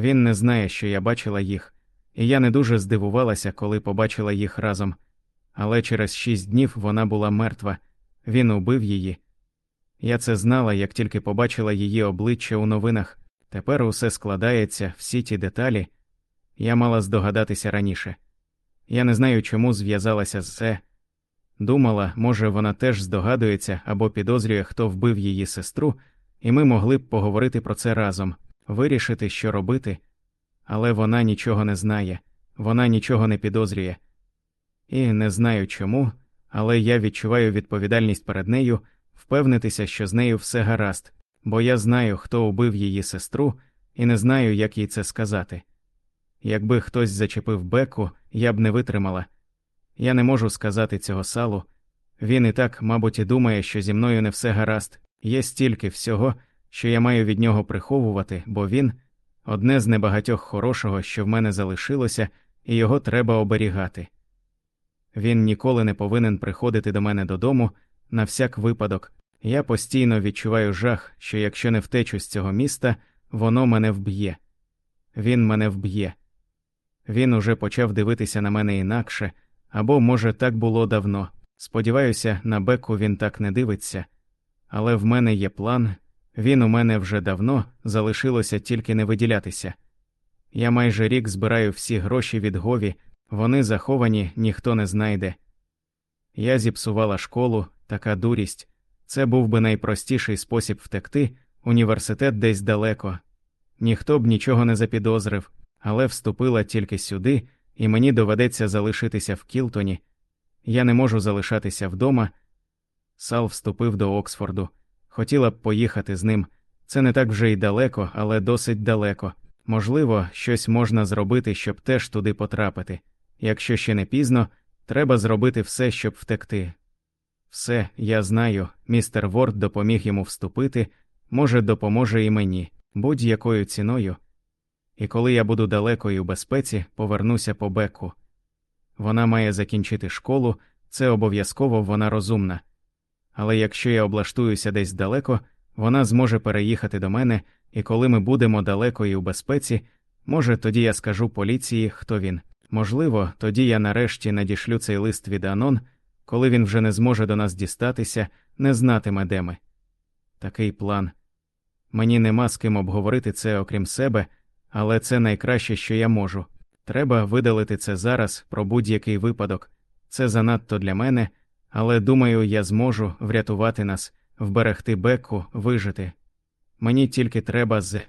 Він не знає, що я бачила їх, і я не дуже здивувалася, коли побачила їх разом. Але через шість днів вона була мертва, він убив її. Я це знала, як тільки побачила її обличчя у новинах. Тепер усе складається, всі ті деталі. Я мала здогадатися раніше. Я не знаю, чому зв'язалася з це. Думала, може, вона теж здогадується або підозрює, хто вбив її сестру, і ми могли б поговорити про це разом, вирішити, що робити, але вона нічого не знає, вона нічого не підозрює. І не знаю чому, але я відчуваю відповідальність перед нею впевнитися, що з нею все гаразд, бо я знаю, хто убив її сестру, і не знаю, як їй це сказати. Якби хтось зачепив беку, я б не витримала. Я не можу сказати цього салу. Він і так, мабуть, і думає, що зі мною не все гаразд, є стільки всього, що я маю від нього приховувати, бо він одне з небагатьох хорошого, що в мене залишилося, і його треба оберігати. Він ніколи не повинен приходити до мене додому на всяк випадок. Я постійно відчуваю жах, що якщо не втечу з цього міста, воно мене вб'є. Він мене вб'є. Він уже почав дивитися на мене інакше, або, може, так було давно. Сподіваюся, на беку він так не дивиться, але в мене є план, він у мене вже давно залишилося тільки не виділятися. Я майже рік збираю всі гроші від Гові, вони заховані, ніхто не знайде. Я зіпсувала школу, така дурість. Це був би найпростіший спосіб втекти, університет десь далеко. Ніхто б нічого не запідозрив, але вступила тільки сюди, і мені доведеться залишитися в Кілтоні. Я не можу залишатися вдома. Сал вступив до Оксфорду. Хотіла б поїхати з ним. Це не так вже й далеко, але досить далеко. Можливо, щось можна зробити, щоб теж туди потрапити. Якщо ще не пізно, треба зробити все, щоб втекти. Все, я знаю, містер Ворд допоміг йому вступити, може, допоможе і мені, будь-якою ціною. І коли я буду далеко і у безпеці, повернуся по беку. Вона має закінчити школу, це обов'язково вона розумна. Але якщо я облаштуюся десь далеко, вона зможе переїхати до мене, і коли ми будемо далеко і у безпеці, може, тоді я скажу поліції, хто він. Можливо, тоді я нарешті надішлю цей лист від Анон, коли він вже не зможе до нас дістатися, не знатиме, де ми. Такий план. Мені нема з ким обговорити це окрім себе, але це найкраще, що я можу. Треба видалити це зараз про будь-який випадок. Це занадто для мене, але думаю, я зможу врятувати нас, вберегти беку, вижити. Мені тільки треба з.